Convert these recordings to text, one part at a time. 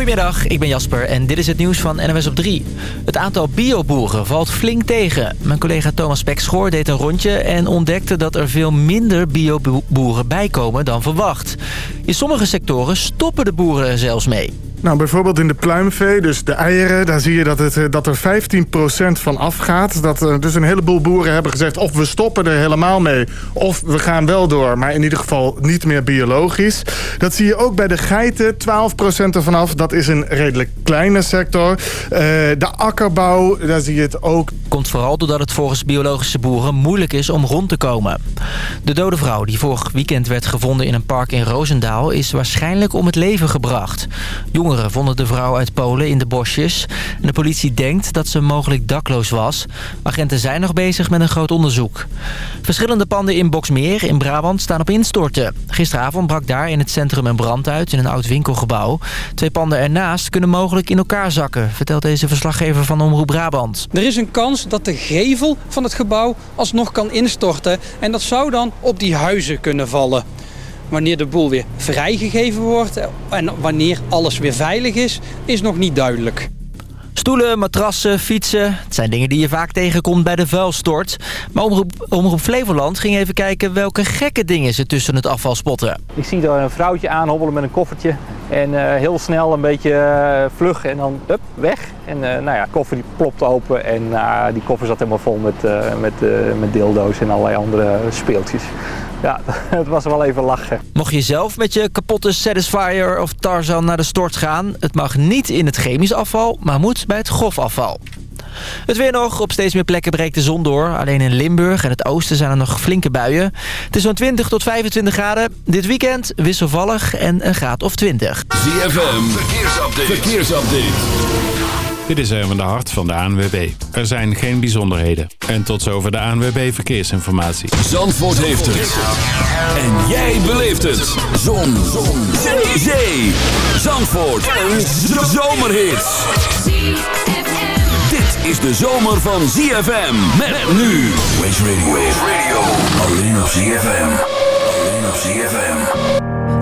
Goedemiddag, ik ben Jasper en dit is het nieuws van NWS op 3. Het aantal bioboeren valt flink tegen. Mijn collega Thomas Pekschoor deed een rondje en ontdekte dat er veel minder bioboeren bijkomen dan verwacht. In sommige sectoren stoppen de boeren er zelfs mee. Nou, bijvoorbeeld in de pluimvee, dus de eieren... daar zie je dat, het, eh, dat er 15% van afgaat. Dat, uh, dus een heleboel boeren hebben gezegd... of we stoppen er helemaal mee, of we gaan wel door. Maar in ieder geval niet meer biologisch. Dat zie je ook bij de geiten, 12% ervan af. Dat is een redelijk kleine sector. Uh, de akkerbouw, daar zie je het ook. Komt vooral doordat het volgens biologische boeren moeilijk is om rond te komen. De dode vrouw die vorig weekend werd gevonden in een park in Roosendaal... is waarschijnlijk om het leven gebracht. Vonden de vrouw uit Polen in de bosjes. De politie denkt dat ze mogelijk dakloos was. Agenten zijn nog bezig met een groot onderzoek. Verschillende panden in Boksmeer in Brabant staan op instorten. Gisteravond brak daar in het centrum een brand uit in een oud winkelgebouw. Twee panden ernaast kunnen mogelijk in elkaar zakken, vertelt deze verslaggever van Omroep Brabant. Er is een kans dat de gevel van het gebouw alsnog kan instorten. En dat zou dan op die huizen kunnen vallen. Wanneer de boel weer vrijgegeven wordt en wanneer alles weer veilig is, is nog niet duidelijk. Stoelen, matrassen, fietsen. Het zijn dingen die je vaak tegenkomt bij de vuilstort. Maar Omroep, Omroep Flevoland ging even kijken welke gekke dingen ze tussen het afval spotten. Ik zie daar een vrouwtje aanhobbelen met een koffertje. En uh, heel snel een beetje uh, vlug en dan up, weg. En uh, nou ja, de koffer die plopt open en die koffer zat helemaal vol met, met, met dildo's en allerlei andere speeltjes. Ja, het was wel even lachen. Mocht je zelf met je kapotte Satisfyer of Tarzan naar de stort gaan... het mag niet in het chemisch afval, maar moet bij het grofafval. Het weer nog. Op steeds meer plekken breekt de zon door. Alleen in Limburg en het oosten zijn er nog flinke buien. Het is zo'n 20 tot 25 graden. Dit weekend wisselvallig en een graad of 20. ZFM, verkeersupdate. verkeersupdate. Dit is even de hart van de ANWB. Er zijn geen bijzonderheden. En tot zover de ANWB Verkeersinformatie. Zandvoort heeft het. En jij beleeft het. Zon. Zon. Zee. Zee. Zandvoort. Een zomerhit. Dit is de zomer van ZFM. Met nu. Waze Radio. Waze Radio. Alleen op ZFM. Alleen op ZFM.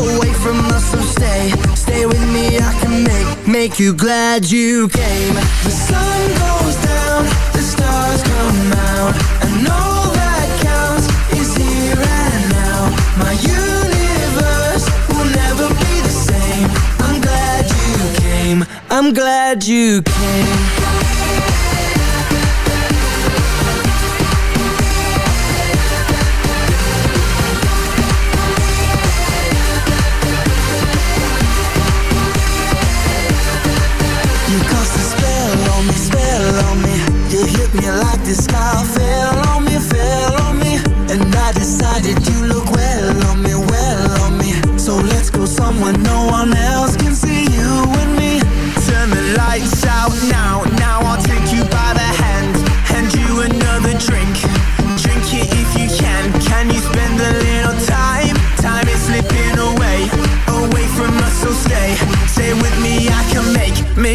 Away from us, so stay, stay with me, I can make make you glad you came. The sun goes down, the stars come out And all that counts is here and now. My universe will never be the same. I'm glad you came. I'm glad you came me like the sky fell on me, fell on me. And I decided you look well on me, well on me. So let's go somewhere no one else can see you and me. Turn the lights out now,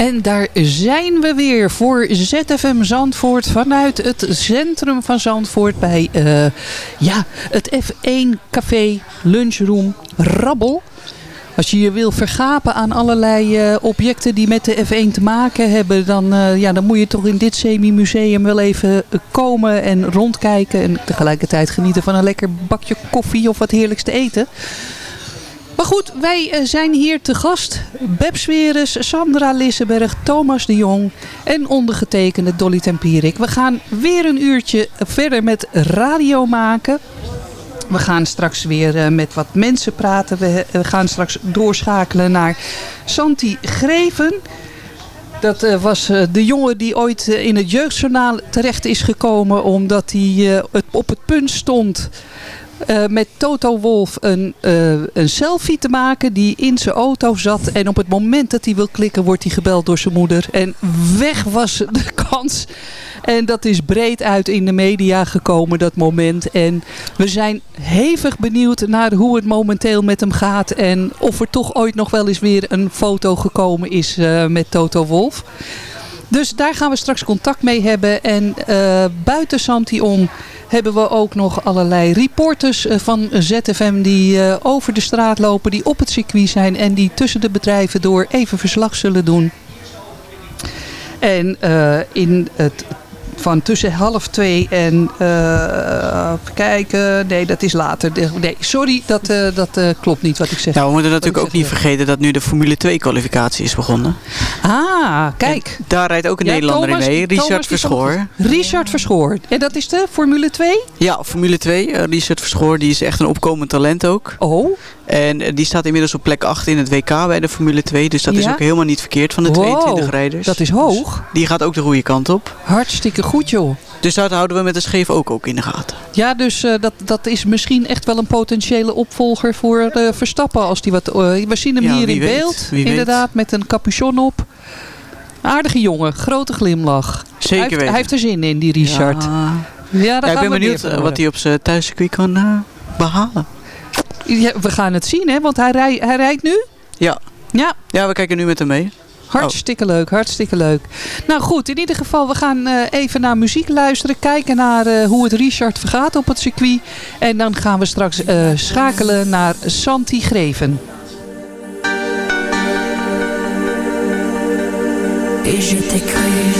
En daar zijn we weer voor ZFM Zandvoort vanuit het centrum van Zandvoort bij eh, ja, het F1 Café Lunchroom Rabbel. Als je je wil vergapen aan allerlei eh, objecten die met de F1 te maken hebben, dan, eh, ja, dan moet je toch in dit semi-museum wel even komen en rondkijken. En tegelijkertijd genieten van een lekker bakje koffie of wat heerlijks te eten. Maar goed, wij eh, zijn hier te gast. Beb Sweres, Sandra Lissenberg, Thomas de Jong en ondergetekende Dolly Tempierik. We gaan weer een uurtje verder met radio maken. We gaan straks weer eh, met wat mensen praten. We, we gaan straks doorschakelen naar Santi Greven. Dat eh, was eh, de jongen die ooit eh, in het jeugdjournaal terecht is gekomen... omdat hij eh, op het punt stond eh, met Toto Wolf een, eh, een selfie te maken... die in zijn auto zat. En op het moment dat hij wil klikken wordt hij gebeld door zijn moeder. En weg was de kans... En dat is breed uit in de media gekomen, dat moment. En we zijn hevig benieuwd naar hoe het momenteel met hem gaat. En of er toch ooit nog wel eens weer een foto gekomen is eh, met Toto Wolf. Dus daar gaan we straks contact mee hebben. En buiten Santi om hebben we ook nog allerlei reporters eh, van ZFM die eh, over de straat lopen, die op het circuit zijn en die tussen de bedrijven door even verslag zullen doen. En eh, in het van tussen half twee en even kijken. Nee, dat is later. Nee, sorry, dat, eh, dat eh, klopt niet wat ik zeg. Nou, we moeten natuurlijk ook niet vergeten dat nu de Formule 2 kwalificatie is begonnen. Ah, kijk. En daar rijdt ook een Ja, Nederlander Thomas- in mee, Richard Thomas Verschoor. Richard Verschoor. En dat is de Formule 2? Ja, Formule 2. eh, Richard Verschoor die is echt een opkomend talent ook. Oh. En eh, die staat inmiddels op plek 8 in het WK bij de Formule 2. Dus dat is ook helemaal niet verkeerd van de Wow, 22 rijders. dat is hoog. Die gaat ook de goede kant op. Hartstikke goed, joh. Dus dat houden we met de scheef ook, ook in de gaten. Ja, dus eh, dat, dat is misschien echt wel een potentiële opvolger voor eh, Verstappen. Als die wat, eh, we zien hem Ja, hier in weet, beeld. weet. inderdaad, met een capuchon op. Aardige jongen, grote glimlach. Zeker hij heeft, weten. hij heeft er zin in, die Richard. Ja, Ja, Ja, ik ben we benieuwd wat hij op zijn thuiscircuit kan eh, behalen. Ja, we gaan het zien, hè? Want hij, rij, hij rijdt nu. Ja. Ja. Ja, we kijken nu met hem mee. Hartstikke leuk, hartstikke leuk. Nou goed, in ieder geval, we gaan eh, even naar muziek luisteren. Kijken naar eh, hoe het Richard vergaat op het circuit. En dan gaan we straks eh, schakelen naar Santi Greven. Et je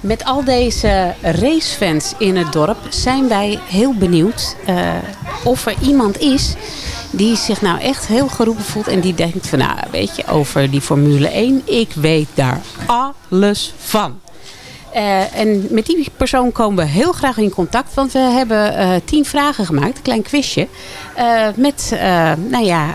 Met al deze racefans in het dorp zijn wij heel benieuwd eh, of er iemand is die zich nou echt heel geroepen voelt en die denkt van nou weet je over die Formule 1, ik weet daar alles van. Eh, en met die persoon komen we heel graag in contact. Want we hebben eh, tien vragen gemaakt, een klein quizje. Eh, met, nou ja,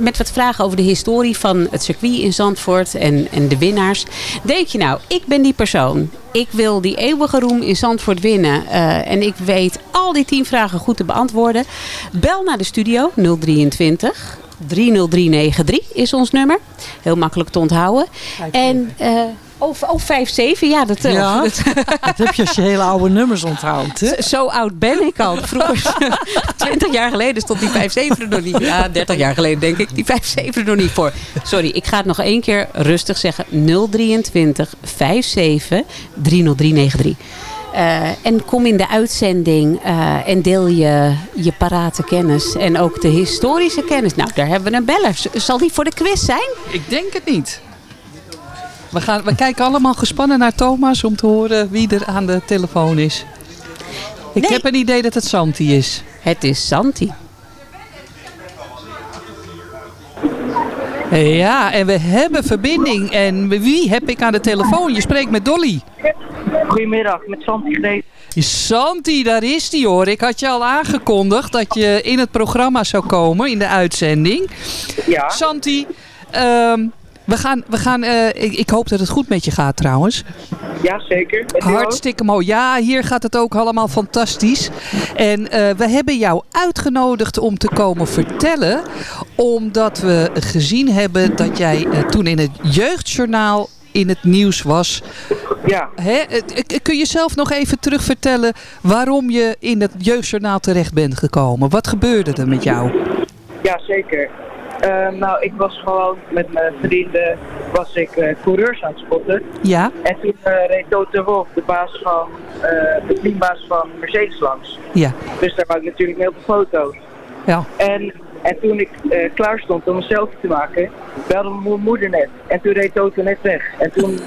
met wat vragen over de historie van het circuit in Zandvoort en, en de winnaars. Denk je nou, ik ben die persoon. Ik wil die eeuwige roem in Zandvoort winnen. en ik weet al die tien vragen goed te beantwoorden. Bel naar de studio 023 30393 is ons nummer. Heel makkelijk te onthouden. En... Of, of 5-7, ja. Dat, eh, Ja, dat- dat heb je als je hele oude nummers onthoudt. Hè? Zo- Zo oud ben ik al. Vroeger, 20 jaar geleden, stond die 5-7 er nog niet. Ja, 30 jaar geleden denk ik die 5-7 er nog niet voor. Sorry, ik ga het nog één keer rustig zeggen. 023 57 30393. Eh, en kom in de uitzending eh, en deel je, je parate kennis. En ook de historische kennis. Nou, daar hebben we een beller. Zal die voor de quiz zijn? Ik denk het niet. We, gaan, we kijken allemaal gespannen naar Thomas om te horen wie er aan de telefoon is. Ik heb een idee dat het Santi is. Het is Santi. Ja, en we hebben verbinding. En wie heb ik aan de telefoon? Je spreekt met Dolly. Goedemiddag, met Santi Greet. Santi, daar is die hoor. Ik had je al aangekondigd dat je in het programma zou komen, in de uitzending. Ja. Santi, ehm, we gaan, we gaan eh, ik, ik hoop dat het goed met je gaat trouwens. Ja, zeker. Hartstikke mooi. Ja, hier gaat het ook allemaal fantastisch. En eh, we hebben jou uitgenodigd om te komen vertellen. Omdat we gezien hebben dat jij eh, toen in het jeugdjournaal in het nieuws was. Ja. Hè? kun je zelf nog even terug vertellen waarom je in het jeugdjournaal terecht bent gekomen? Wat gebeurde er met jou? Ja, zeker. Ehm, nou, ik was gewoon met mijn vrienden was ik eh, coureurs aan het spotten. Ja? En toen eh, reed Toto Wolf, de baas van, eh, de teambaas van Mercedes langs. Ja. Dus daar wou ik natuurlijk mee op de foto. Ja. En, en toen ik klaar stond om een selfie te maken, belde mijn mo- moeder net. En toen reed Toto net weg. En toen,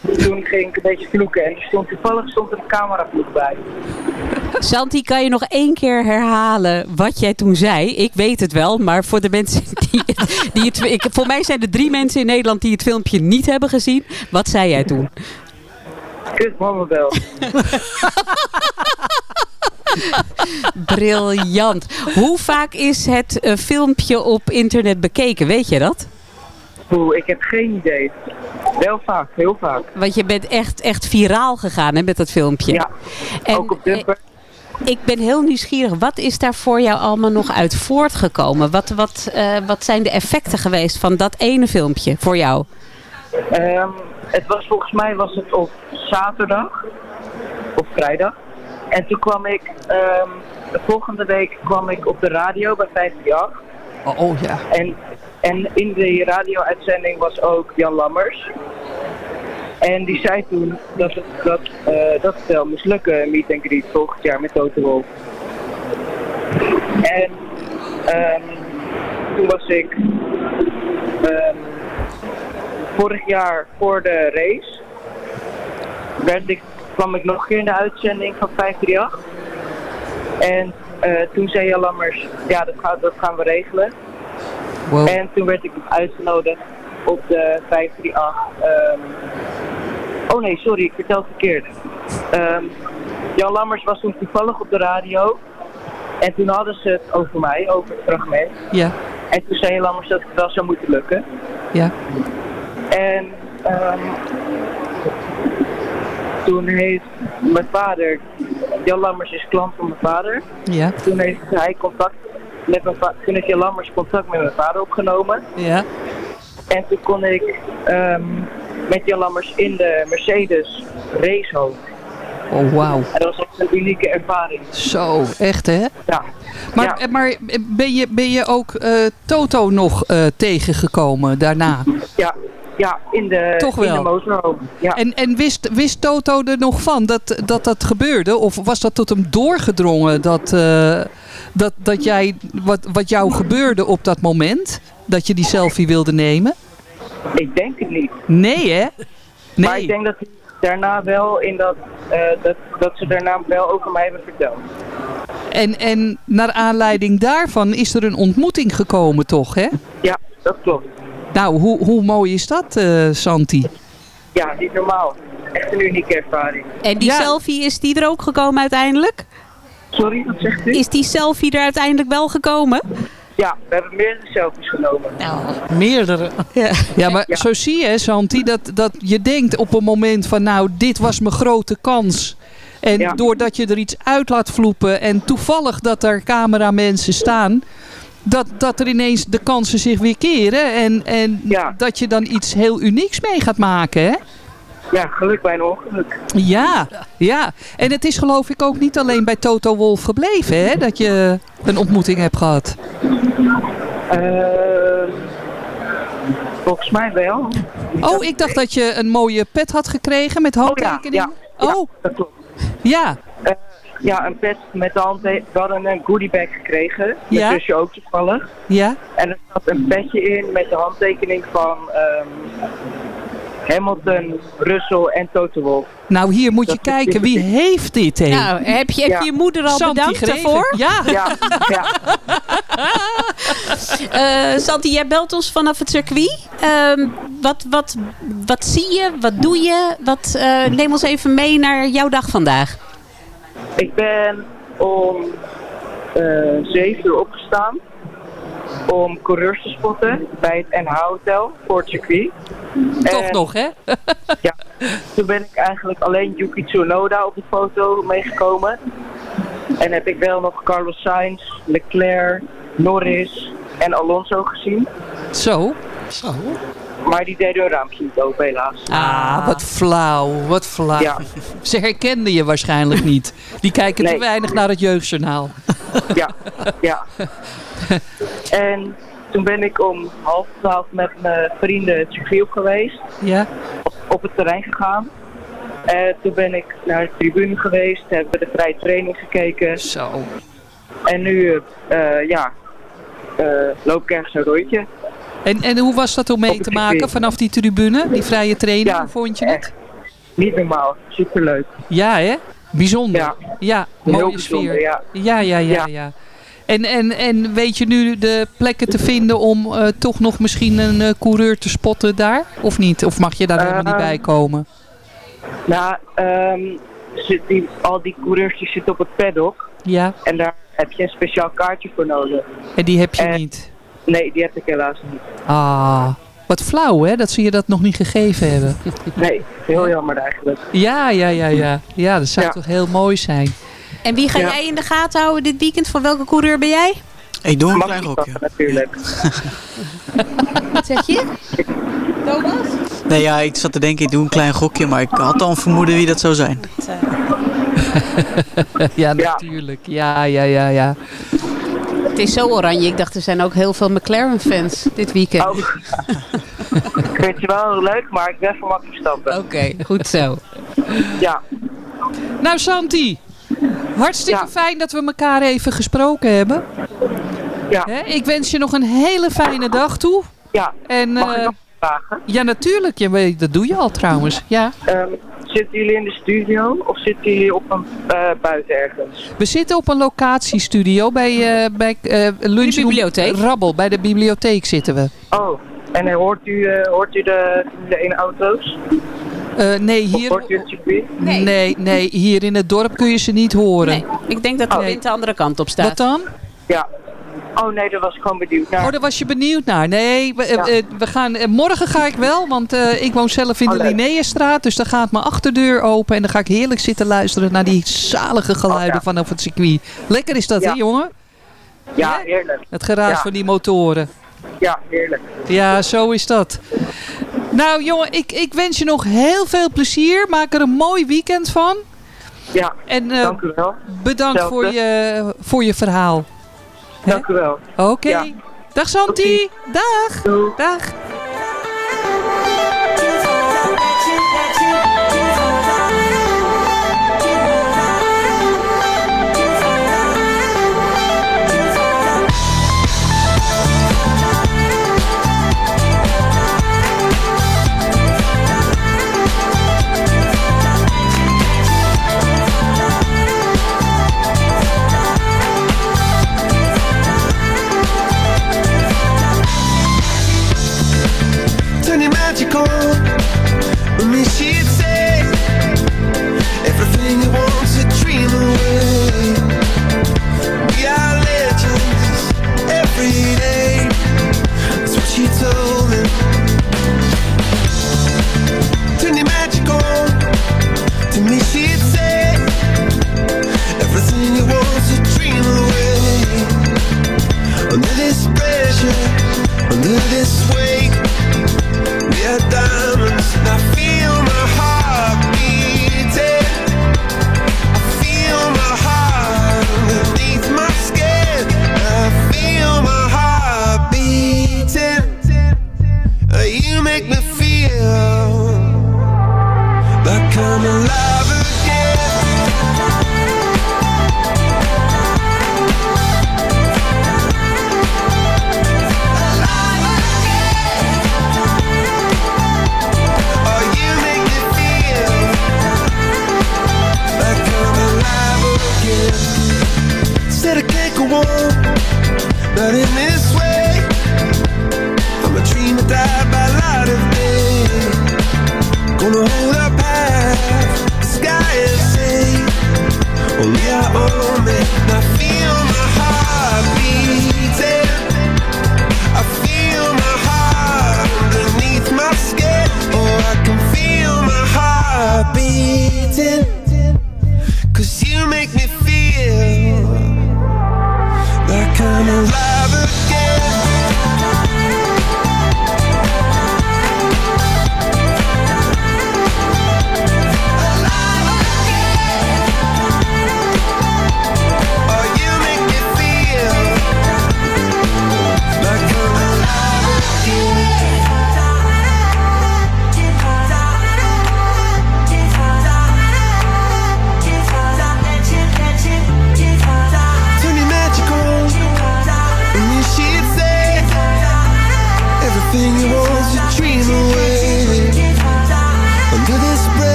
toen ging ik een beetje vloeken. En er stond, toevallig stond er een cameravloek bij. Santi, kan je nog één keer herhalen wat jij toen zei? Ik weet het wel, maar voor de mensen die het... Die het ik, voor mij zijn er drie mensen in Nederland die het filmpje niet hebben gezien. Wat zei jij toen? Kut mama wel. Briljant. Hoe vaak is het eh, filmpje op internet bekeken? Weet je dat? Oeh, ik heb geen idee. Wel vaak, heel vaak. Want je bent echt, echt viraal gegaan hè, met dat filmpje. Ja, en, ook op Dumper. Ik ben heel nieuwsgierig. Wat is daar voor jou allemaal nog uit voortgekomen? Wat, wat, eh, wat zijn de effecten geweest van dat ene filmpje voor jou? Ehm, het was volgens mij was het op zaterdag of vrijdag. En toen kwam ik, ehm, de volgende week kwam ik op de radio bij 538. Oh, oh ja. En, en in die radio-uitzending was ook Jan Lammers. En die zei toen dat het, dat, eh, dat het wel moest lukken, een meet and greet volgend jaar met Toto Wolff. En ehm, toen was ik ehm, vorig jaar voor de race, werd ik, kwam ik nog een keer in de uitzending van 538. En eh, toen zei Jan Lammers, ja dat, dat gaan we regelen. En toen werd ik uitgenodigd op de 538. ehm, oh nee, sorry, ik vertel het verkeerd. Ehm, Jan Lammers was toen toevallig op de radio. En toen hadden ze het over mij, over het fragment. Ja. En toen zei Jan Lammers dat het wel zou moeten lukken. Ja. En ehm, toen heeft mijn vader, Jan Lammers is klant van mijn vader. Ja. Toen heeft hij contact met mijn vader, Lammers contact met mijn vader opgenomen. Ja. En toen kon ik ehm, met Jan Lammers in de Mercedes racehome. Oh, wauw. En dat was echt een unieke ervaring. Zo, echt hè? Ja. Maar, maar ben, je, ben je ook eh, Toto nog eh, tegengekomen daarna? Ja, ja in, de, Toch in de wel. motorhome. Ja. En, en wist, wist Toto er nog van dat, dat dat gebeurde? Of was dat tot hem doorgedrongen dat, eh, dat, dat jij, wat, wat jou gebeurde op dat moment? Dat je die selfie wilde nemen? Ik denk het niet. Nee hè? Nee. Maar ik denk dat hij daarna wel in dat, eh, dat, dat ze daarna wel over mij hebben verteld. En, en naar aanleiding daarvan is er een ontmoeting gekomen toch hè? Ja, dat klopt. Nou, hoe, hoe mooi is dat eh, Santi? Ja, niet normaal. Echt een unieke ervaring. En die selfie, is die er ook gekomen uiteindelijk? Sorry, wat zegt u? Is die selfie er uiteindelijk wel gekomen? Ja, we hebben meerdere selfies genomen. Meerdere. Ja, ja maar zo zie je, Santi, dat, dat je denkt op een moment van nou, dit was mijn grote kans. En doordat je er iets uit laat vloepen en toevallig dat er cameramensen staan, dat, dat er ineens de kansen zich weer keren. En, en dat je dan iets heel unieks mee gaat maken, hè? Ja, geluk bij een ongeluk. Ja, ja. En het is geloof ik ook niet alleen bij Toto Wolf gebleven, hè? Dat je een ontmoeting hebt gehad. Eh, volgens mij wel. Oh, ik dacht dat je een mooie pet had gekregen met handtekening. Oh, dat klopt. Ja. Eh, ja, een pet met de hand. We hadden een goodiebag gekregen. Ja. zusje ook toevallig. Ja. En er zat een petje in met de handtekening van ehm, Hamilton, Russell en Toto Wolff. Nou, hier moet je kijken. Wie heeft dit, hè? Nou, heb je, heb je je moeder al Santi bedankt daarvoor? Ja. Ja, ja. Eh, Santi, jij belt ons vanaf het circuit. Ehm, wat, wat, wat zie je? Wat doe je? Wat, eh, neem ons even mee naar jouw dag vandaag. Ik ben om eh 7 uur opgestaan om coureurs te spotten bij het NH Hotel voor het circuit. Toch En nog, hè? Ja, toen ben ik eigenlijk alleen Yuki Tsunoda op de foto meegekomen. En heb ik wel nog Carlos Sainz, Leclerc, Norris en Alonso gezien. Zo. Zo. Maar die deden hun raampje niet open helaas. Ah, wat flauw, wat flauw. Ja. Ze herkenden je waarschijnlijk niet. Die kijken te weinig naar het jeugdjournaal. Ja, ja. En toen ben ik om half twaalf met mijn vrienden circuit op geweest. Ja. Op, op het terrein gegaan. En toen ben ik naar de tribune geweest, hebben de vrije training gekeken. Zo. En nu, eh, ja, eh, loop ik ergens een rondje. En, en hoe was dat om mee te maken vanaf die tribune? Die vrije training, Ja, vond je het? Niet normaal, superleuk. Ja, hè? Bijzonder. Ja. Mooie sfeer. ja. ja, ja, ja. Ja. En, en, en weet je nu de plekken te vinden om eh, toch nog misschien een eh, coureur te spotten daar? Of niet? Of mag je daar helemaal niet Eh, bij komen? Nou, die, al die coureurs die zitten op het paddock. Ja. En daar heb je een speciaal kaartje voor nodig. En die heb je En- niet? Nee, die heb ik helaas niet. Ah, wat flauw hè, dat ze je dat nog niet gegeven hebben. Nee, heel jammer eigenlijk. Ja, ja, ja, ja. Ja, dat zou Ja. toch heel mooi zijn. En wie ga Ja. jij in de gaten houden dit weekend? Van welke coureur ben jij? Ik doe een klein rokje. dat natuurlijk. Wat zeg je? Thomas? Nee, ja, ik zat te denken, ik doe een klein gokje, maar ik had al een vermoeden wie dat zou zijn. ja, natuurlijk. Ja, ja, ja, ja. Het is zo oranje. Ik dacht er zijn ook heel veel McLaren-fans dit weekend. Oh. ik vind je wel leuk, maar ik ben van Max Verstappen. Oké, goed zo. Ja, Nou, Santi. Hartstikke fijn dat we elkaar even gesproken hebben. Ja. Hè, ik wens je nog een hele fijne dag toe. ja. En, Mag ik eh, nog vragen? ja, natuurlijk. Ja, weet- dat doe je al trouwens. Ja. Ehm, zitten jullie in de studio of zitten jullie op een eh, buiten ergens? We zitten op een locatiestudio bij, eh bij eh Lunchroom bibliotheek. Rabbel. Bij de bibliotheek zitten we. Oh, en hoort, u, eh, hoort u de Formule 1 auto's? Eh, nee, hier? Nee. nee, nee, hier in het dorp kun je ze niet horen. Nee, ik denk dat de Oh. wind de andere kant op staat. Wat dan? Ja. Oh nee, daar was ik gewoon benieuwd naar. Oh, daar was je benieuwd naar. Nee, we, eh, Ja. eh, we gaan, morgen ga ik wel, want eh, ik woon zelf in Oh, de leuk. Linnaeusstraat. Dus dan gaat mijn achterdeur open en dan ga ik heerlijk zitten luisteren naar die zalige geluiden Oh, ja. vanaf het circuit. Lekker is dat, Ja. hè jongen? Ja, heerlijk. Het geraas Ja. van die motoren. Ja, heerlijk. Ja, zo is dat. Nou jongen, ik, ik wens je nog heel veel plezier. Maak er een mooi weekend van. Ja, En eh, dank u wel. bedankt voor je, voor je verhaal. Dank u wel. Oké. Ja. Dag Santi. Dag. Doei. Dag.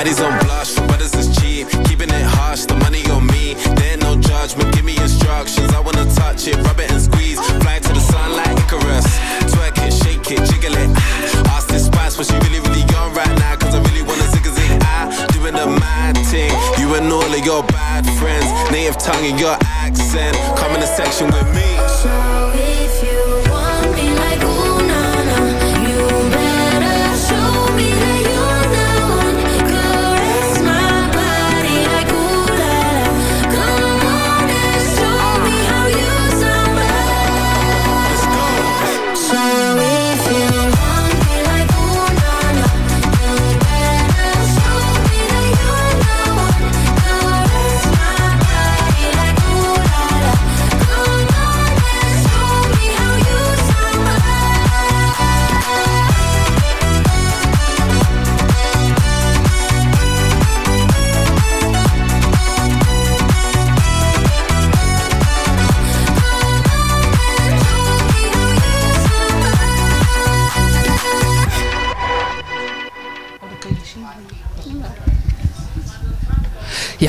baddies on blush, brothers is cheap, keeping it hush, the money on me, there no judgment, give me instructions, I wanna touch it, rub it and squeeze, fly to the sun like Icarus, twerk it, shake it, jiggle it, ask this spice but she really, really young right now, cause I really wanna zig a zig, I, doing the mad thing, you and all of your bad friends, native tongue and your accent, come in the section with me.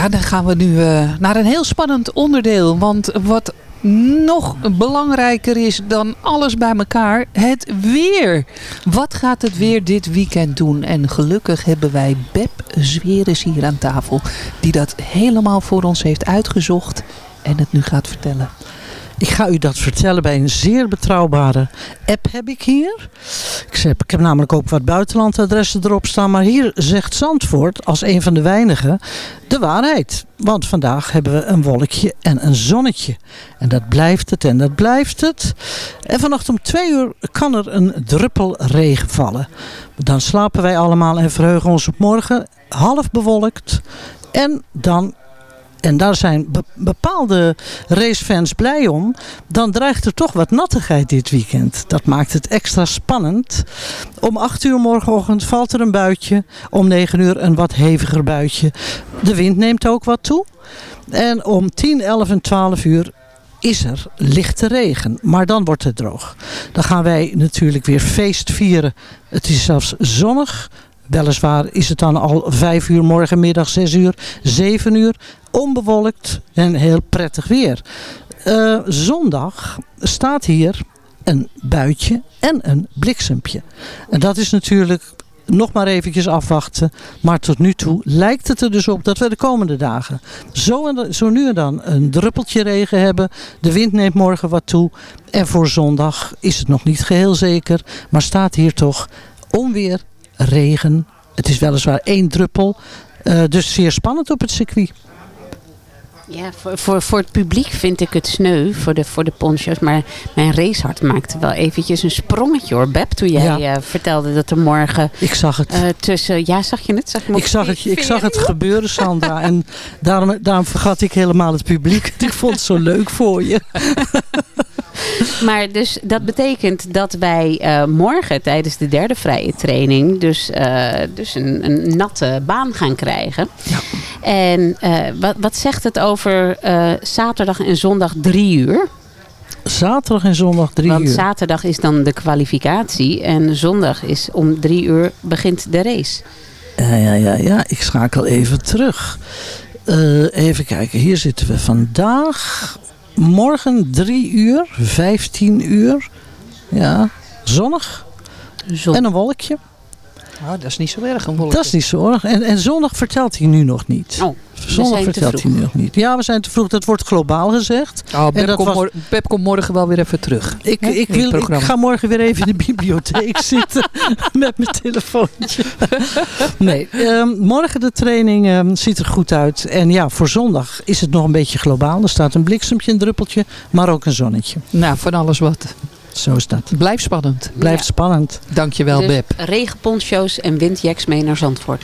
Ja, dan gaan we nu eh, naar een heel spannend onderdeel. Want wat nog belangrijker is dan alles bij elkaar, het weer. Wat gaat het weer dit weekend doen? En gelukkig hebben wij Beb Zweres hier aan tafel, die dat helemaal voor ons heeft uitgezocht en het nu gaat vertellen. Ik ga u dat vertellen bij een zeer betrouwbare app heb ik hier. Ik heb, ik heb namelijk ook wat buitenlandadressen erop staan. Maar hier zegt Zandvoort als een van de weinigen de waarheid. Want vandaag hebben we een wolkje en een zonnetje. En dat blijft het en dat blijft het. En vannacht om twee uur kan er een druppel regen vallen. Dan slapen wij allemaal en verheugen ons op morgen. Half bewolkt. En dan en daar zijn be- bepaalde racefans blij om, dan dreigt er toch wat nattigheid dit weekend. Dat maakt het extra spannend. Om 8 uur morgenochtend valt er een buitje, om 9 uur een wat heviger buitje. De wind neemt ook wat toe. En om 10, 11 en 12 uur is er lichte regen, maar dan wordt het droog. Dan gaan wij natuurlijk weer feest vieren. Het is zelfs zonnig. Weliswaar is het dan al 5 uur morgenmiddag, 6 uur, 7 uur. Onbewolkt en heel prettig weer. Eh, zondag staat hier een buitje en een bliksempje. En dat is natuurlijk nog maar eventjes afwachten. Maar tot nu toe lijkt het er dus op dat we de komende dagen zo, zo nu en dan een druppeltje regen hebben. De wind neemt morgen wat toe. En voor zondag is het nog niet geheel zeker. Maar staat hier toch onweer, regen. Het is weliswaar één druppel. eh, dus zeer spannend op het circuit. Ja, voor, voor, voor het publiek vind ik het sneu voor de, voor de poncho's. Maar mijn racehart maakte wel eventjes een sprongetje hoor, Beb. Toen jij Ja. eh, vertelde dat er morgen Ik zag het. eh, tussen... Ja, zag je het? Zag je Ik zag het, ik zag het gebeuren, Sandra. En daarom, daarom vergat ik helemaal het publiek. Ik vond het zo leuk voor je. Maar dus dat betekent dat wij eh, morgen tijdens de derde vrije training dus, eh, dus een, een natte baan gaan krijgen. En eh, wat, wat zegt het over zaterdag en zondag drie uur? Zaterdag en zondag drie Want uur. zaterdag is dan de kwalificatie en zondag is om drie uur begint de race. Ja, ja, ja, ja. Ik schakel even terug. Even kijken. Hier zitten we vandaag. Morgen 3 uur, 15 uur. Ja, zonnig. En een wolkje. Oh, dat is niet zo erg een wolkje. Dat is niet zo erg. En, en zondag vertelt hij nu nog niet. Oh, zondag vertelt hij nu nog niet. Ja, we zijn te vroeg. Dat wordt globaal gezegd. Oh, Beb, en dat komt was- mor- Beb komt morgen wel weer even terug. Ik, Hè, ik, wil, ik ga morgen weer even in de bibliotheek zitten met mijn telefoontje. Nee, ehm, morgen de training ehm, ziet er goed uit. En ja, voor zondag is het nog een beetje globaal. Er staat een bliksempje, een druppeltje, maar ook een zonnetje. Nou, van alles wat. Zo is dat. Blijf spannend. Blijft spannend. Dankjewel, dus Beb. regenponcho's en windjacks mee naar Zandvoort.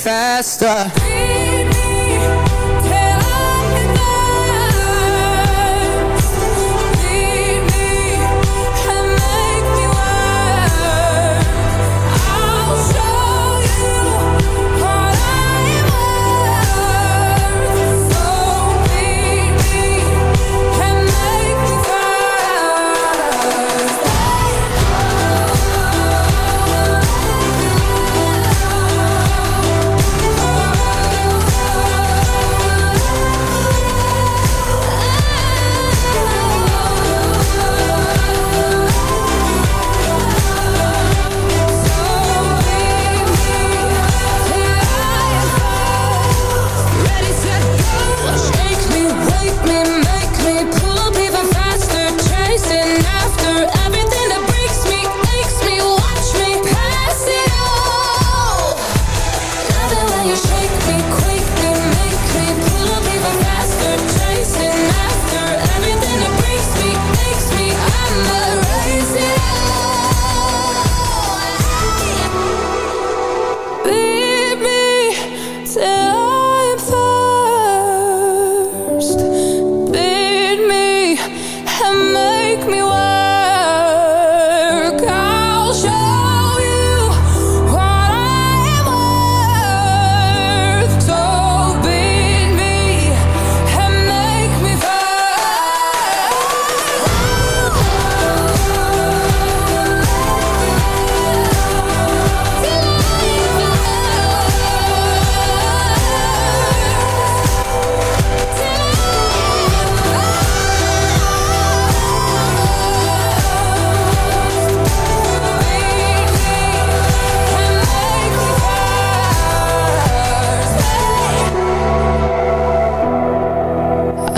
faster.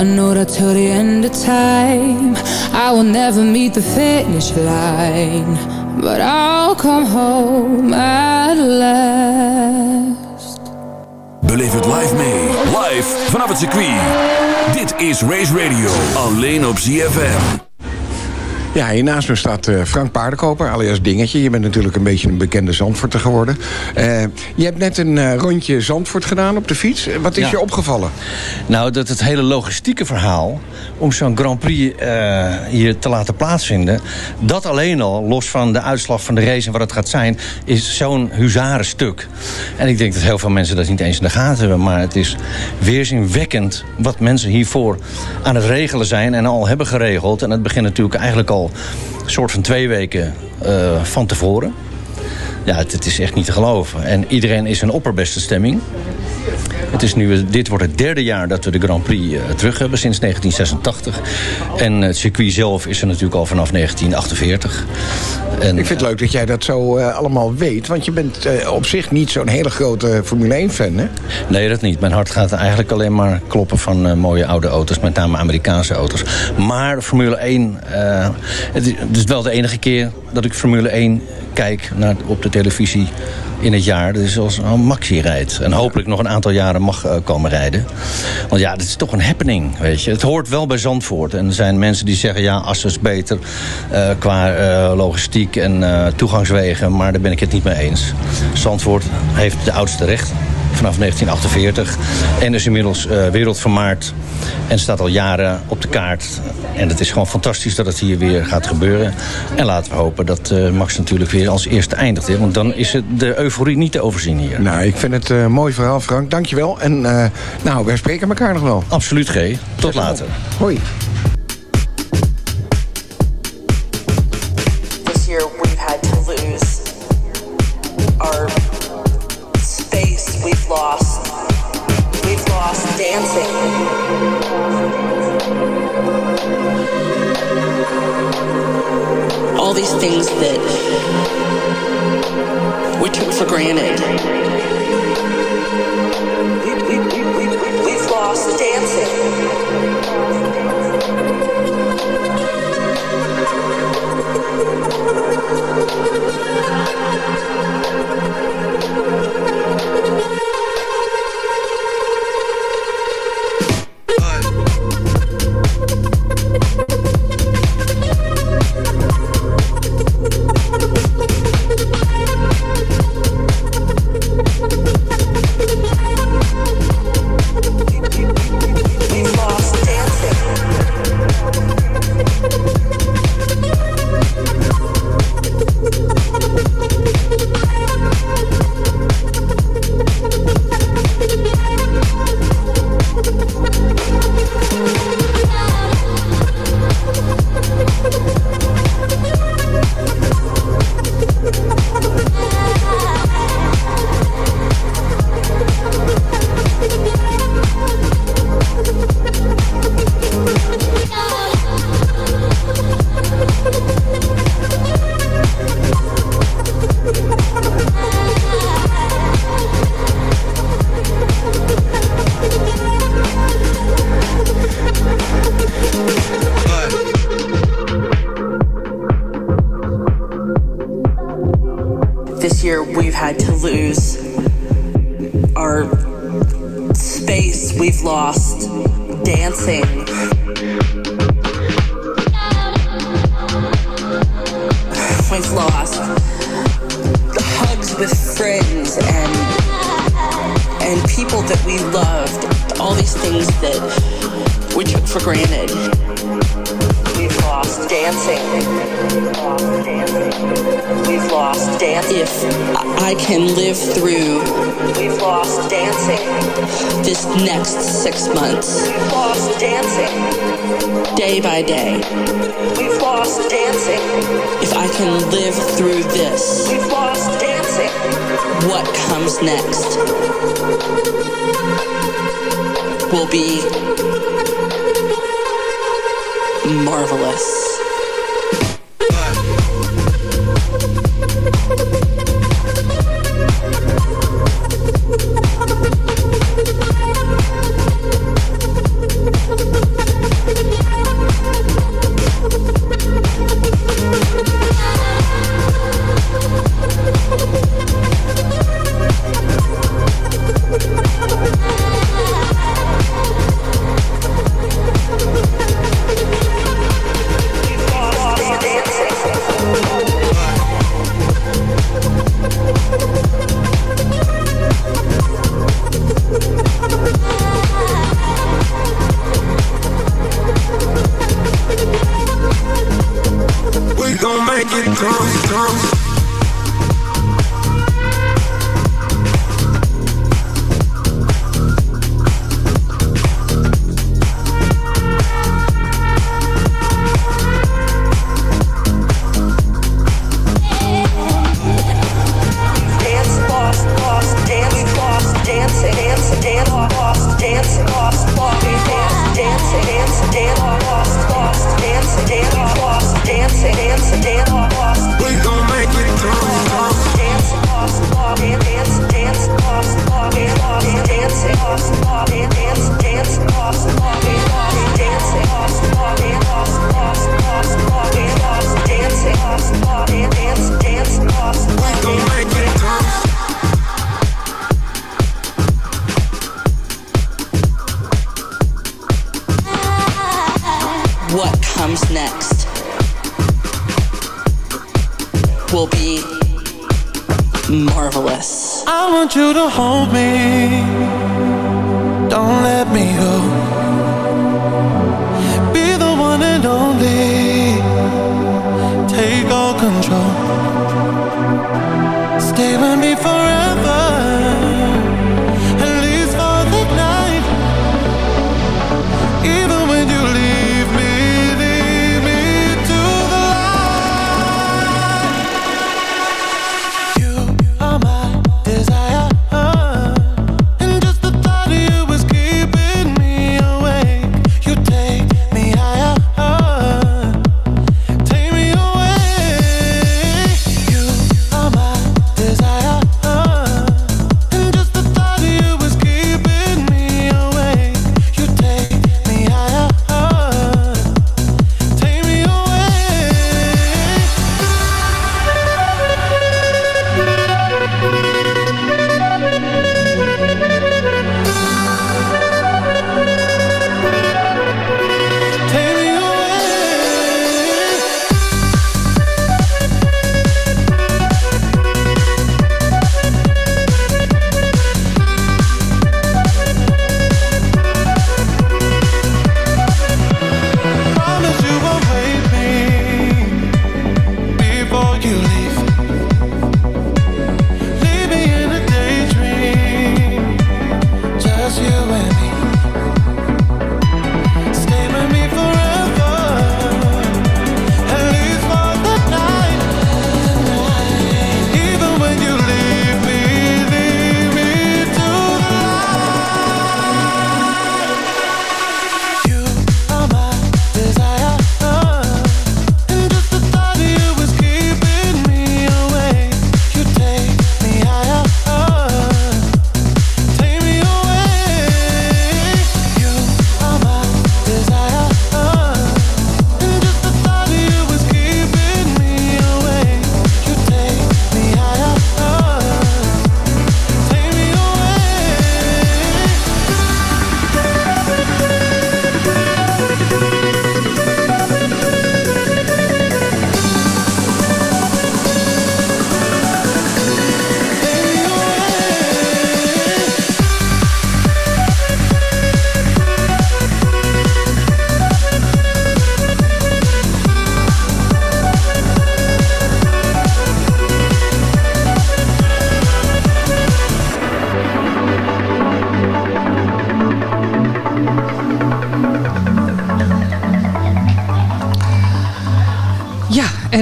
I know that till the end of time, I will never meet the finish line. But I'll come home at last. Beleef het live mee. Live vanaf het circuit. Dit is Race Radio. Alleen op ZFM. Ja, hier naast me staat eh, Frank Paardenkoper, alias Dingetje. Je bent natuurlijk een beetje een bekende Zandvoorter geworden. Eh, je hebt net een eh, rondje Zandvoort gedaan op de fiets. Wat is Ja. je opgevallen? Nou, dat het hele logistieke verhaal om zo'n Grand Prix hier te laten plaatsvinden... dat alleen al, los van de uitslag van de race en wat het gaat zijn... is zo'n huzarenstuk. En ik denk dat heel veel mensen dat niet eens in de gaten hebben... maar het is weerzinwekkend wat mensen hiervoor aan het regelen zijn... en al hebben geregeld. En het begint natuurlijk eigenlijk al een soort van twee weken eh, van tevoren. Ja, het, het is echt niet te geloven. En iedereen is in opperbeste stemming. Het is nu, dit wordt het derde jaar dat we de Grand Prix eh, terug hebben, sinds 1986. En het circuit zelf is er natuurlijk al vanaf 1948. En, Ik vind het leuk dat jij dat zo eh, allemaal weet. Want je bent eh, op zich niet zo'n hele grote Formule 1-fan, hè? Nee, dat niet. Mijn hart gaat eigenlijk alleen maar kloppen van eh, mooie oude auto's. Met name Amerikaanse auto's. Maar Formule 1... eh, het, is, het is wel de enige keer dat ik Formule 1 kijk naar, op de televisie in het jaar. Is als een Maxi rijdt. En hopelijk nog een aantal jaren mag eh, komen rijden. Want ja, dit is toch een happening, weet je. Het hoort wel bij Zandvoort. En er zijn mensen die zeggen, ja, Assen is beter... eh, qua eh, logistiek en toegangswegen. Maar daar ben ik het niet mee eens. Zandvoort heeft de oudste rechten vanaf 1948. En is inmiddels eh, wereldvermaard. En staat al jaren op de kaart. En het is gewoon fantastisch dat het hier weer gaat gebeuren. En laten we hopen dat eh, Max natuurlijk weer als eerste eindigt. Hè? Want dan is het de euforie niet te overzien hier. Nou, ik vind het een mooi verhaal, Frank. Dankjewel. En eh, nou, wij spreken elkaar nog wel. Absoluut, G. Tot later. Hoi. Lose next six months, we've lost dancing. Day by day, we've lost dancing. If I can live through this, we've lost dancing. What comes next will be marvelous. Come. girl.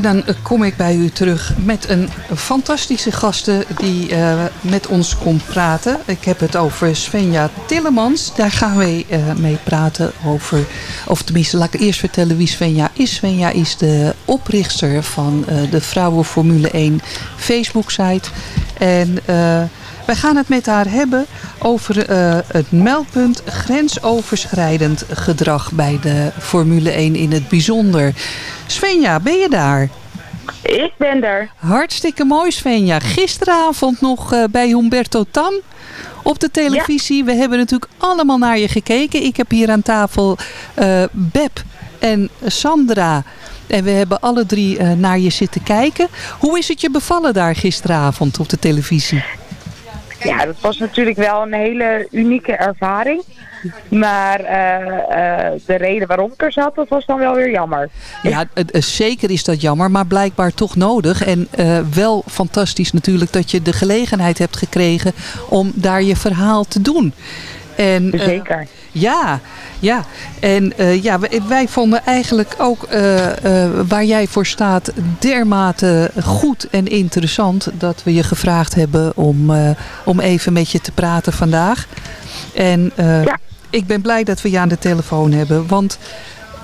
En dan kom ik bij u terug met een fantastische gasten die eh, met ons komt praten. Ik heb het over Svenja Tillemans. Daar gaan we eh, mee praten over, of tenminste laat ik eerst vertellen wie Svenja is. Svenja is de oprichter van eh, de Vrouwen Formule 1 Facebook site. En wij gaan het met haar hebben over eh, het meldpunt grensoverschrijdend gedrag bij de Formule 1 in het bijzonder. Svenja, ben je daar? Ik ben er. Hartstikke mooi Svenja. Gisteravond nog eh, bij Humberto Tan op de televisie. We hebben natuurlijk allemaal naar je gekeken. Ik heb hier aan tafel eh Beb en Sandra. En we hebben alle drie naar je zitten kijken. Hoe is het je bevallen daar gisteravond op de televisie? Ja, dat was natuurlijk wel een hele unieke ervaring. Maar eh, eh, de reden waarom ik er zat, dat was dan wel weer jammer. Ja, het- eh, zeker is dat jammer, maar blijkbaar toch nodig. En wel fantastisch natuurlijk dat je de gelegenheid hebt gekregen om daar je verhaal te doen. En, Zeker. Ja, ja. En eh, ja, wij, wij vonden eigenlijk ook eh, eh, waar jij voor staat dermate goed en interessant dat we je gevraagd hebben om, om even met je te praten vandaag. En eh, ik ben blij dat we je aan de telefoon hebben, want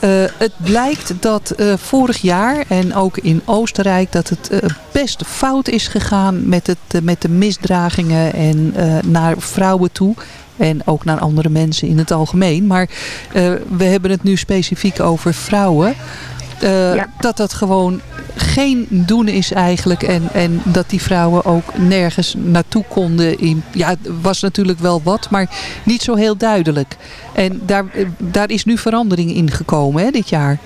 eh, het blijkt dat eh, vorig jaar en ook in Oostenrijk dat het eh, best fout is gegaan met, het, met de misdragingen en naar vrouwen toe. En ook naar andere mensen in het algemeen. Maar we hebben het nu specifiek over vrouwen. Dat dat gewoon geen doen is eigenlijk. En, en dat die vrouwen ook nergens naartoe konden. In, ja, het was natuurlijk wel wat, maar niet zo heel duidelijk. En daar, eh, daar is nu verandering in gekomen hè, dit jaar.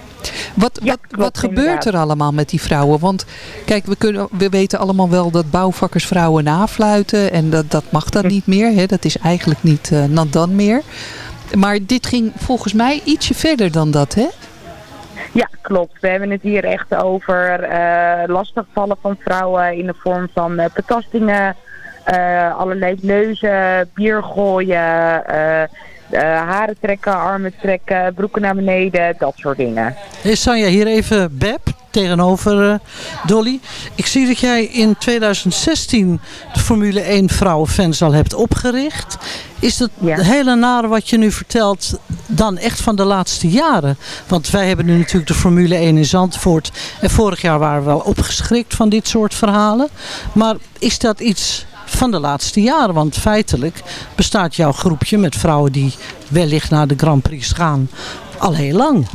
Wat, wat, wat gebeurt er allemaal met die vrouwen? Want kijk, we, kunnen, we weten allemaal wel dat bouwvakkers vrouwen nafluiten. En dat, dat mag dan niet meer. Hè? Dat is eigenlijk niet uh, dan meer. Maar dit ging volgens mij ietsje verder dan dat, hè? Ja, klopt. We hebben het hier echt over uh, lastigvallen van vrouwen in de vorm van betastingen, uh, allerlei neuzen, bier gooien, haren trekken, armen trekken, broeken naar beneden, dat soort dingen. Is Sanja hier even Beb tegenover Dolly. Ik zie dat jij in 2016 de Formule 1 vrouwenfans al hebt opgericht. Is dat ja. hele nare wat je nu vertelt dan echt van de laatste jaren? Want wij hebben nu natuurlijk de Formule 1 in Zandvoort. En vorig jaar waren we wel opgeschrikt van dit soort verhalen. Maar is dat iets van de laatste jaren? Want feitelijk bestaat jouw groepje met vrouwen die wellicht naar de Grand Prix gaan al heel lang.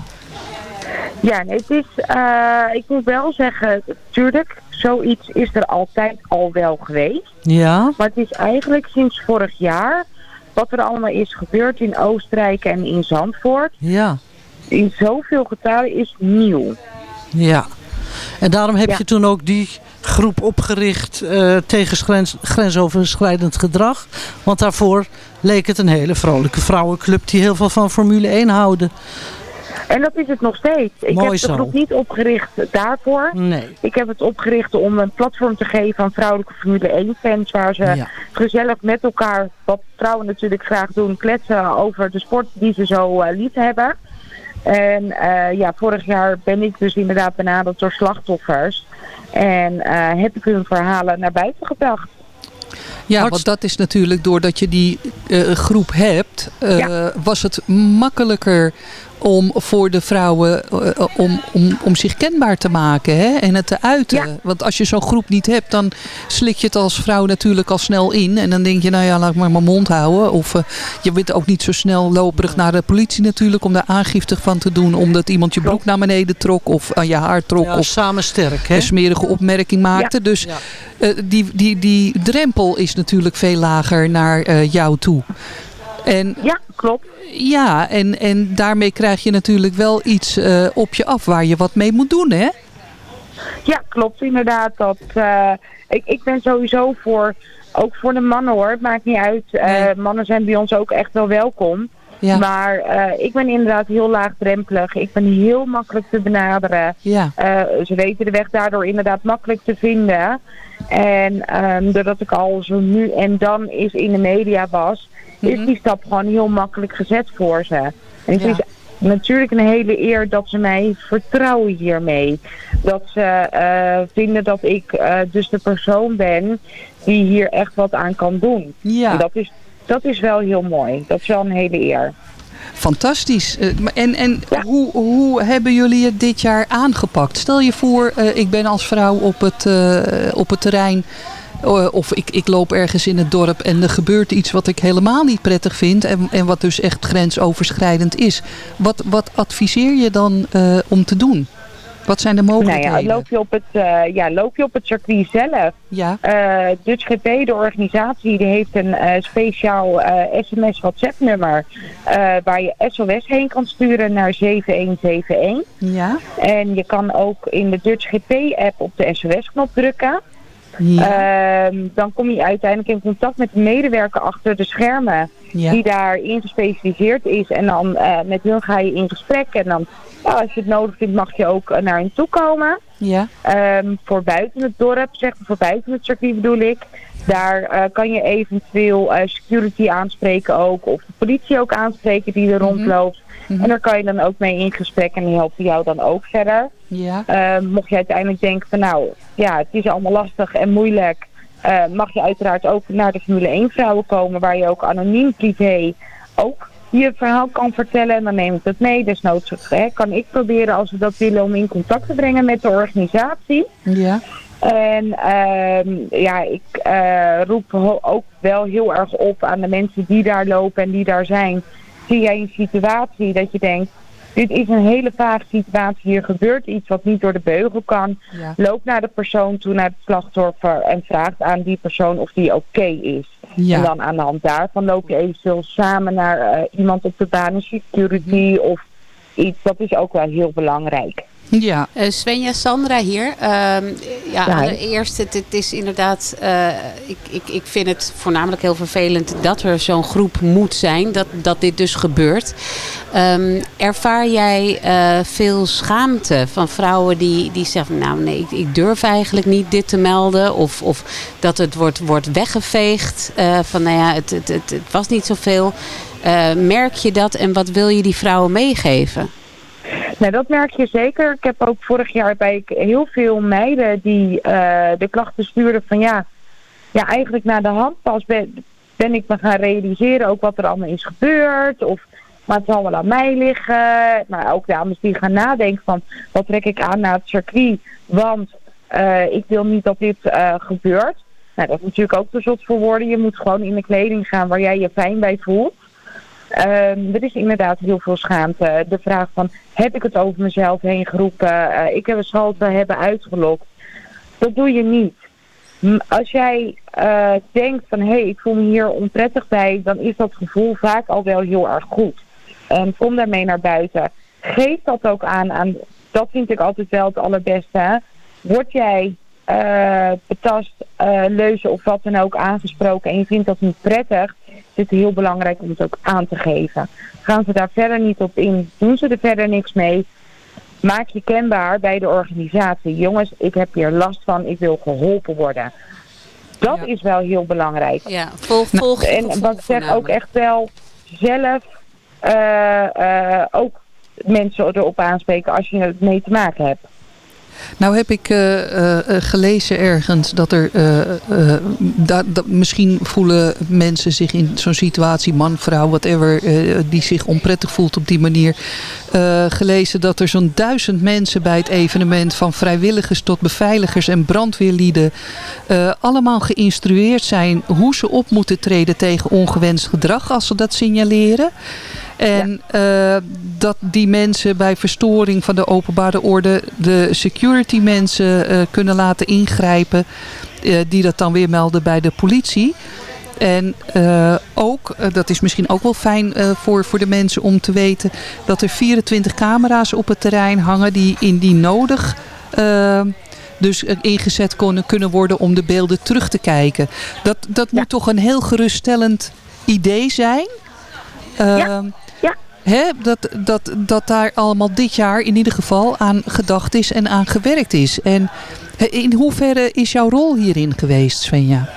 Ja, nee, het is, uh, ik moet wel zeggen, tuurlijk, zoiets is er altijd al wel geweest. Ja. Maar het is eigenlijk sinds vorig jaar wat er allemaal is gebeurd in Oostenrijk en in Zandvoort. Ja. In zoveel getalen is nieuw. Ja. En daarom heb ja. je toen ook die groep opgericht uh, tegen grens, grensoverschrijdend gedrag. Want daarvoor leek het een hele vrolijke vrouwenclub die heel veel van Formule 1 houden. En dat is het nog steeds. Ik Mooi heb de groep niet opgericht daarvoor. Nee. Ik heb het opgericht om een platform te geven aan vrouwelijke Formule 1 fans. Waar ze ja. gezellig met elkaar, wat vrouwen natuurlijk graag doen, kletsen over de sport die ze zo uh, lief hebben. En uh, ja, vorig jaar ben ik dus inderdaad benaderd door slachtoffers. En uh, heb ik hun verhalen naar buiten gebracht. Ja, want dat is natuurlijk doordat je die uh, groep hebt, uh, ja. was het makkelijker om voor de vrouwen uh, om, om, om zich kenbaar te maken hè? en het te uiten. Ja. Want als je zo'n groep niet hebt, dan slik je het als vrouw natuurlijk al snel in. En dan denk je, nou ja, laat ik maar mijn mond houden. Of uh, je bent ook niet zo snel loperig naar de politie natuurlijk om daar aangifte van te doen. Omdat iemand je broek naar beneden trok of aan je haar trok. Ja, of samen sterk. Hè? een smerige opmerking maakte. Ja. Dus uh, die, die, die drempel is natuurlijk veel lager naar jou toe. En, ja, klopt. Ja, en, en daarmee krijg je natuurlijk wel iets uh, op je af waar je wat mee moet doen, hè? Ja, klopt inderdaad. Dat, uh, ik, ik ben sowieso voor, ook voor de mannen hoor, het maakt niet uit. Nee. Mannen zijn bij ons ook echt wel welkom. Ja. Maar ik ben inderdaad heel laagdrempelig. Ik ben heel makkelijk te benaderen. Ja. ze weten de weg daardoor inderdaad makkelijk te vinden. En um, doordat ik al zo nu en dan is in de media was, mm -hmm. is die stap gewoon heel makkelijk gezet voor ze. En ja. is natuurlijk een hele eer dat ze mij vertrouwen hiermee. Dat ze uh, vinden dat ik uh, dus de persoon ben die hier echt wat aan kan doen. Ja. En dat is, dat is wel heel mooi. Dat is wel een hele eer. Fantastisch. Uh, en en ja. hoe, hoe hebben jullie het dit jaar aangepakt? Stel je voor, uh, ik ben als vrouw op het, uh, op het terrein... of ik, ik loop ergens in het dorp en er gebeurt iets wat ik helemaal niet prettig vind... en, en wat dus echt grensoverschrijdend is. Wat, wat adviseer je dan om te doen? Wat zijn de mogelijkheden? Nou ja, loop je op het, uh, ja, loop je op het circuit zelf. Ja. Uh, Dutch GP, de organisatie, die heeft een uh, speciaal sms WhatsApp nummer. waar je SOS heen kan sturen naar 7171. Ja. En je kan ook in de Dutch GP app op de SOS knop drukken. Ja. Uh, dan kom je uiteindelijk in contact met de medewerker achter de schermen. Ja. Die daarin gespecialiseerd is. En dan uh, met hun ga je in gesprek. En dan, nou, als je het nodig vindt, mag je ook uh, naar hen toe komen. Ja. Um, voor buiten het dorp, zeg maar, voor buiten het circuit bedoel ik. Daar uh, kan je eventueel security aanspreken ook. Of de politie ook aanspreken die er mm -hmm. rondloopt. -hmm. En daar kan je dan ook mee in gesprek en die helpen jou dan ook verder. Ja. Uh, mocht je uiteindelijk denken van nou, ja, het is allemaal lastig en moeilijk. Uh, mag je uiteraard ook naar de Formule 1 vrouwen komen waar je ook anoniem privé ook je verhaal kan vertellen. En dan neem ik dat mee. Desnoods hè, kan ik proberen als we dat willen om in contact te brengen met de organisatie. Ja. En uh, ja, ik uh, roep ook wel heel erg op aan de mensen die daar lopen en die daar zijn. Zie jij een situatie dat je denkt, dit is een hele vage situatie, hier gebeurt iets wat niet door de beugel kan. Ja. Loop naar de persoon toe, naar het slachtoffer en vraagt aan die persoon of die oké okay is. Ja. En dan aan de hand daarvan loop je eventueel samen naar uh, iemand op de baan, security mm -hmm. of iets, dat is ook wel heel belangrijk. Ja. Eh, Svenja, Sandra hier. Ehm, ja, allereerst, het, het is inderdaad, eh, ik, ik, ik vind het voornamelijk heel vervelend dat er zo'n groep moet zijn, dat, dat dit dus gebeurt. Ehm, ervaar jij eh, veel schaamte van vrouwen die, die zeggen, nou nee, ik, ik durf eigenlijk niet dit te melden. Of, of dat het wordt, wordt weggeveegd eh, van, nou ja, het, het, het, het was niet zoveel. Eh, merk je dat en wat wil je die vrouwen meegeven? Nou, dat merk je zeker. Ik heb ook vorig jaar bij heel veel meiden die eh, de klachten stuurden van ja, ja, eigenlijk na de hand pas ben, ben ik me gaan realiseren ook wat er allemaal is gebeurd. Of maar het zal wel aan mij liggen. Maar ook dames die gaan nadenken van wat trek ik aan naar het circuit. Want eh, ik wil niet dat dit eh, gebeurt. Nou, dat is natuurlijk ook te zot voor woorden. Je moet gewoon in de kleding gaan waar jij je fijn bij voelt. Ehm, er is inderdaad heel veel schaamte. De vraag van, heb ik het over mezelf heen geroepen? Eh, ik heb een schalte hebben uitgelokt. Dat doe je niet. Als jij eh, denkt van, hé, hey, ik voel me hier onprettig bij, dan is dat gevoel vaak al wel heel erg goed. En kom daarmee naar buiten. Geef dat ook aan, aan dat vind ik altijd wel het allerbeste. Word jij eh, betast, eh, leuzen of wat dan ook aangesproken en je vindt dat niet prettig, is het heel belangrijk om het ook aan te geven. Gaan ze daar verder niet op in, doen ze er verder niks mee, maak je kenbaar bij de organisatie. Jongens, ik heb hier last van, ik wil geholpen worden. Dat is wel heel belangrijk. Ja, volg, volg je en wat ik zeg ook echt wel zelf eh, eh, ook mensen erop aanspreken als je er mee te maken hebt. Nou heb ik eh, eh, eh, gelezen ergens dat er, dat misschien voelen mensen zich in zo'n situatie, man, vrouw, whatever, die zich onprettig voelt op die manier. gelezen dat er zo'n duizend mensen bij het evenement, van vrijwilligers tot beveiligers en brandweerlieden, allemaal geïnstrueerd zijn hoe ze op moeten treden tegen ongewenst gedrag als ze dat signaleren. En eh, dat die mensen bij verstoring van de openbare orde de security mensen eh, kunnen laten ingrijpen. eh, die dat dan weer melden bij de politie. En ook, dat is misschien ook wel fijn voor, voor de mensen om te weten... dat er 24 camera's op het terrein hangen die indien nodig... dus ingezet kunnen, kunnen worden om de beelden terug te kijken. Dat, dat moet toch een heel geruststellend idee zijn? Ehm, Hè, dat, dat, dat daar allemaal dit jaar in ieder geval aan gedacht is en aan gewerkt is. En in hoeverre is jouw rol hierin geweest, Svenja?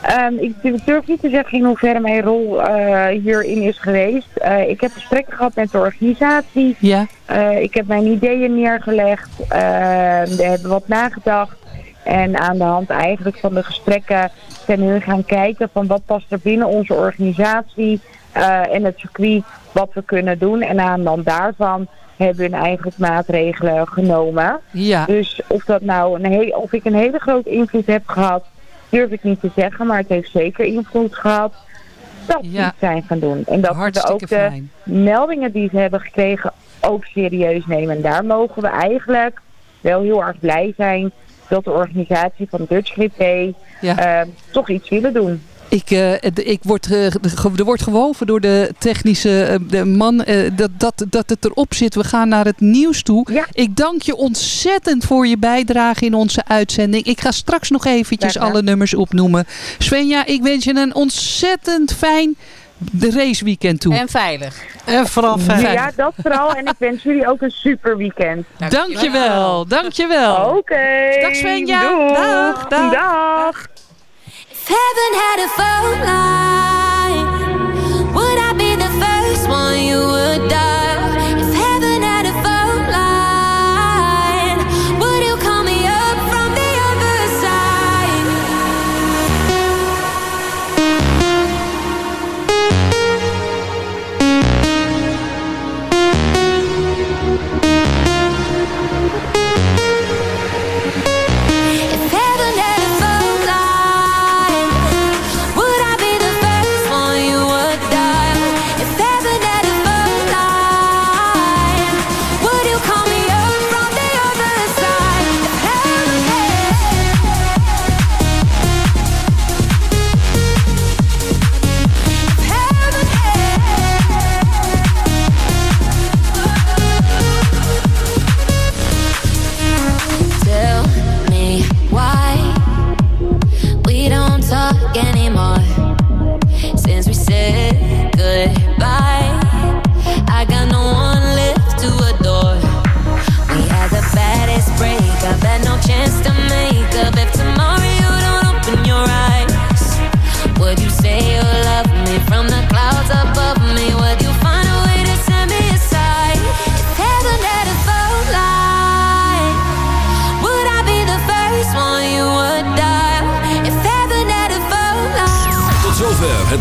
Ehm, ik durf niet te zeggen in hoeverre mijn rol eh, hierin is geweest. Eh, ik heb gesprekken gehad met de organisatie. Ja. Eh, ik heb mijn ideeën neergelegd. Ehm, we hebben wat nagedacht. En aan de hand eigenlijk van de gesprekken zijn we gaan kijken van wat past er binnen onze organisatie en het circuit wat we kunnen doen. En aan de hand daarvan hebben we eigenlijk maatregelen genomen. Ja. Dus of, dat nou een of ik een hele grote invloed heb gehad, durf ik niet te zeggen. Maar het heeft zeker invloed gehad dat we iets zijn gaan doen. En dat we ook de fijn. meldingen die ze hebben gekregen ook serieus nemen. En daar mogen we eigenlijk wel heel erg blij zijn dat de organisatie van Dutch Ja. eh, toch iets willen doen. Ik, eh, ik word, eh, er wordt gewoven door de technische eh, de man eh, dat, dat, dat het erop zit. We gaan naar het nieuws toe. Ik dank je ontzettend voor je bijdrage in onze uitzending. Ik ga straks nog eventjes alle nummers opnoemen. Svenja, ik wens je een ontzettend fijn raceweekend toe. En veilig. En vooral Ja, dat vooral. en ik wens jullie ook een super weekend. Dankjewel, dankjewel. Oké. Dag Svenja. Doeg. Dag, dag. Dag. If heaven had a phone line,